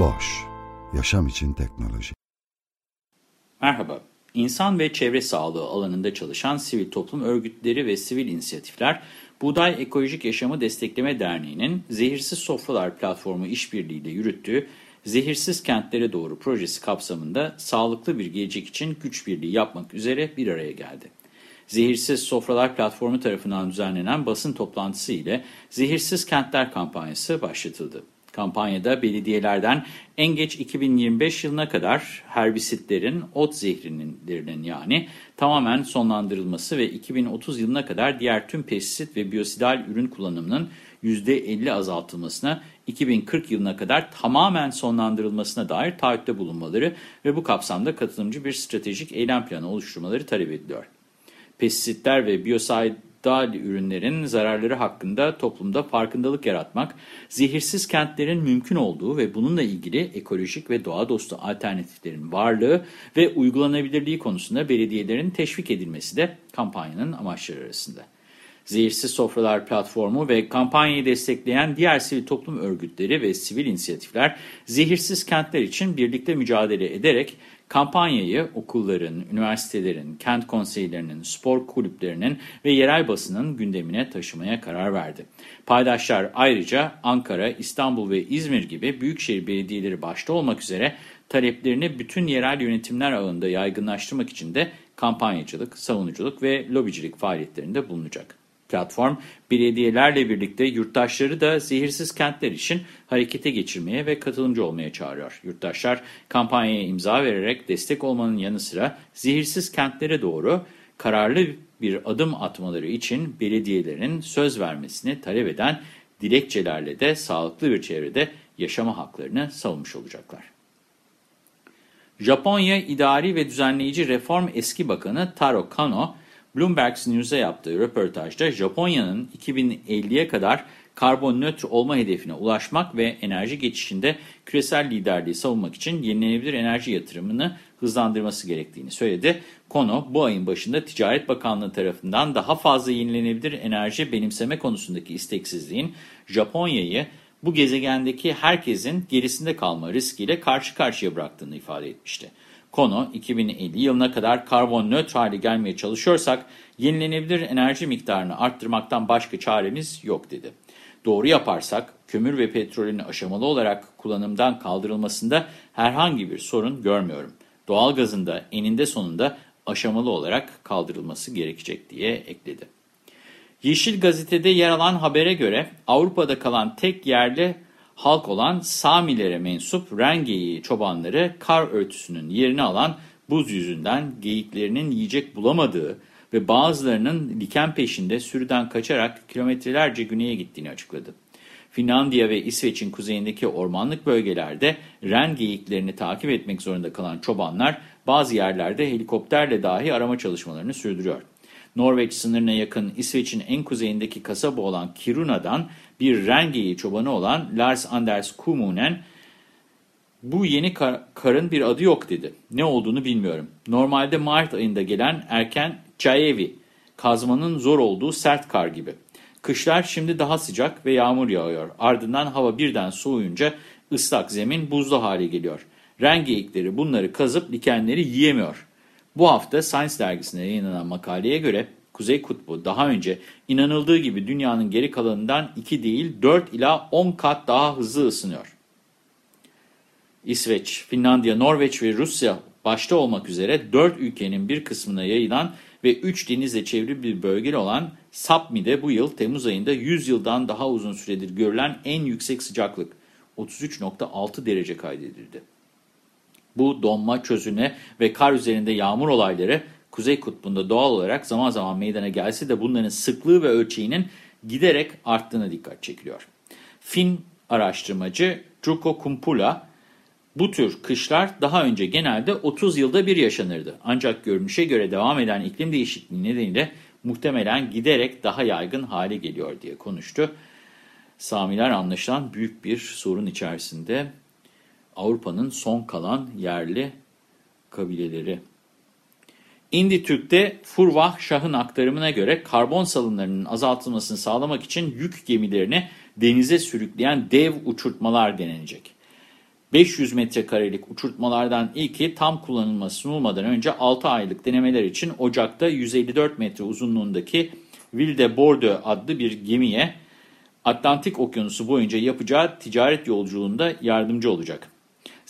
Boş, yaşam için teknoloji. Merhaba, insan ve çevre sağlığı alanında çalışan sivil toplum örgütleri ve sivil inisiyatifler, Buğday Ekolojik Yaşamı Destekleme Derneği'nin Zehirsiz Sofralar Platformu işbirliğiyle yürüttüğü Zehirsiz Kentlere Doğru projesi kapsamında sağlıklı bir gelecek için güç birliği yapmak üzere bir araya geldi. Zehirsiz Sofralar Platformu tarafından düzenlenen basın toplantısı ile Zehirsiz Kentler kampanyası başlatıldı. Kampanyada belediyelerden en geç 2025 yılına kadar herbisitlerin, ot zehirlerinin yani tamamen sonlandırılması ve 2030 yılına kadar diğer tüm pestisit ve biyosidal ürün kullanımının %50 azaltılmasına, 2040 yılına kadar tamamen sonlandırılmasına dair taahhütte bulunmaları ve bu kapsamda katılımcı bir stratejik eylem planı oluşturmaları talep ediliyor. Pestisitler ve biyosidal ürünlerin zararları hakkında toplumda farkındalık yaratmak, zehirsiz kentlerin mümkün olduğu ve bununla ilgili ekolojik ve doğa dostu alternatiflerin varlığı ve uygulanabilirliği konusunda belediyelerin teşvik edilmesi de kampanyanın amaçları arasında. Zehirsiz Sofralar Platformu ve kampanyayı destekleyen diğer sivil toplum örgütleri ve sivil inisiyatifler zehirsiz kentler için birlikte mücadele ederek kampanyayı okulların, üniversitelerin, kent konseylerinin, spor kulüplerinin ve yerel basının gündemine taşımaya karar verdi. Paydaşlar ayrıca Ankara, İstanbul ve İzmir gibi büyükşehir belediyeleri başta olmak üzere taleplerini bütün yerel yönetimler ağında yaygınlaştırmak için de kampanyacılık, savunuculuk ve lobicilik faaliyetlerinde bulunacak. Platform, belediyelerle birlikte yurttaşları da zehirsiz kentler için harekete geçirmeye ve katılımcı olmaya çağırıyor. Yurttaşlar kampanyaya imza vererek destek olmanın yanı sıra zehirsiz kentlere doğru kararlı bir adım atmaları için belediyelerin söz vermesini talep eden dilekçelerle de sağlıklı bir çevrede yaşama haklarını savunmuş olacaklar. Japonya İdari ve Düzenleyici Reform Eski Bakanı Taro Kano, Bloomberg News'e yaptığı röportajda Japonya'nın 2050'ye kadar karbon nötr olma hedefine ulaşmak ve enerji geçişinde küresel liderliği savunmak için yenilenebilir enerji yatırımını hızlandırması gerektiğini söyledi. Kono bu ayın başında Ticaret Bakanlığı tarafından daha fazla yenilenebilir enerji benimseme konusundaki isteksizliğin Japonya'yı bu gezegendeki herkesin gerisinde kalma riskiyle karşı karşıya bıraktığını ifade etmişti. Konu 2050 yılına kadar karbon nötr hale gelmeye çalışıyorsak yenilenebilir enerji miktarını arttırmaktan başka çaremiz yok dedi. Doğru yaparsak kömür ve petrolün aşamalı olarak kullanımdan kaldırılmasında herhangi bir sorun görmüyorum. Doğalgazın da eninde sonunda aşamalı olarak kaldırılması gerekecek diye ekledi. Yeşil Gazete'de yer alan habere göre Avrupa'da kalan tek yerli halk olan Samilere mensup Rengeyi çobanları kar örtüsünün yerini alan buz yüzünden geyiklerinin yiyecek bulamadığı ve bazılarının diken peşinde sürüden kaçarak kilometrelerce güneye gittiğini açıkladı. Finlandiya ve İsveç'in kuzeyindeki ormanlık bölgelerde ren geyiklerini takip etmek zorunda kalan çobanlar bazı yerlerde helikopterle dahi arama çalışmalarını sürdürüyor. Norveç sınırına yakın İsveç'in en kuzeyindeki kasaba olan Kiruna'dan bir rengeyi çobanı olan Lars Anders Kumunen, bu yeni kar, karın bir adı yok dedi. Ne olduğunu bilmiyorum. Normalde Mart ayında gelen erken Çayevi, kazmanın zor olduğu sert kar gibi. Kışlar şimdi daha sıcak ve yağmur yağıyor. Ardından hava birden soğuyunca ıslak zemin buzlu hale geliyor. Rengeyikleri bunları kazıp dikenleri yiyemiyor. Bu hafta Science dergisinde yayınlanan makaleye göre Kuzey Kutbu daha önce inanıldığı gibi dünyanın geri kalanından 2 değil 4 ila 10 kat daha hızlı ısınıyor. İsveç, Finlandiya, Norveç ve Rusya başta olmak üzere 4 ülkenin bir kısmına yayılan ve 3 denizle çevrili bir bölge olan Sapmi'de bu yıl Temmuz ayında 100 yıldan daha uzun süredir görülen en yüksek sıcaklık 33.6 derece kaydedildi. Bu donma, çözüne ve kar üzerinde yağmur olayları Kuzey Kutbu'nda doğal olarak zaman zaman meydana gelse de bunların sıklığı ve ölçeğinin giderek arttığına dikkat çekiliyor. Fin araştırmacı Druko Kumpula, bu tür kışlar daha önce genelde 30 yılda bir yaşanırdı. Ancak görünüşe göre devam eden iklim değişikliği nedeniyle muhtemelen giderek daha yaygın hale geliyor diye konuştu. Samiler anlaşılan büyük bir sorun içerisinde. Avrupa'nın son kalan yerli kabileleri. İndi Furvah Şah'ın aktarımına göre karbon salımlarının azaltılmasını sağlamak için yük gemilerini denize sürükleyen dev uçurtmalar denenecek. 500 metrekarelik uçurtmalardan ilki tam kullanılma sunulmadan önce 6 aylık denemeler için Ocak'ta 154 metre uzunluğundaki Ville de Bordeaux adlı bir gemiye Atlantik Okyanusu boyunca yapacağı ticaret yolculuğunda yardımcı olacak.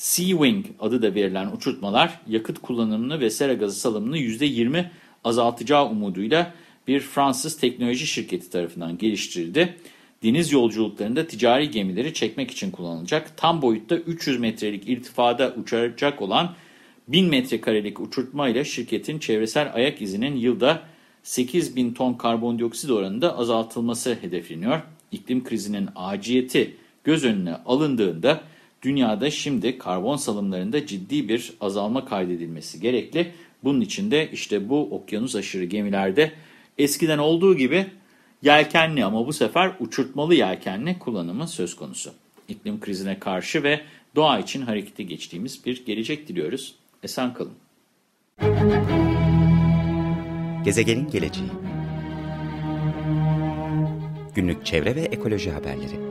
Sea Wing adı da verilen uçurtmalar yakıt kullanımını ve sera gazı salımını %20 azaltacağı umuduyla bir Fransız teknoloji şirketi tarafından geliştirildi. Deniz yolculuklarında ticari gemileri çekmek için kullanılacak. Tam boyutta 300 metrelik irtifada uçacak olan 1000 metrekarelik uçurtma ile şirketin çevresel ayak izinin yılda 8000 ton karbondioksit oranında azaltılması hedefleniyor. İklim krizinin aciyeti göz önüne alındığında dünyada şimdi karbon salımlarında ciddi bir azalma kaydedilmesi gerekli. Bunun için de işte bu okyanus aşırı gemilerde eskiden olduğu gibi yelkenli ama bu sefer uçurtmalı yelkenli kullanımı söz konusu. İklim krizine karşı ve doğa için harekete geçtiğimiz bir gelecek diliyoruz. Esen kalın. Gezegenin geleceği Günlük çevre ve ekoloji haberleri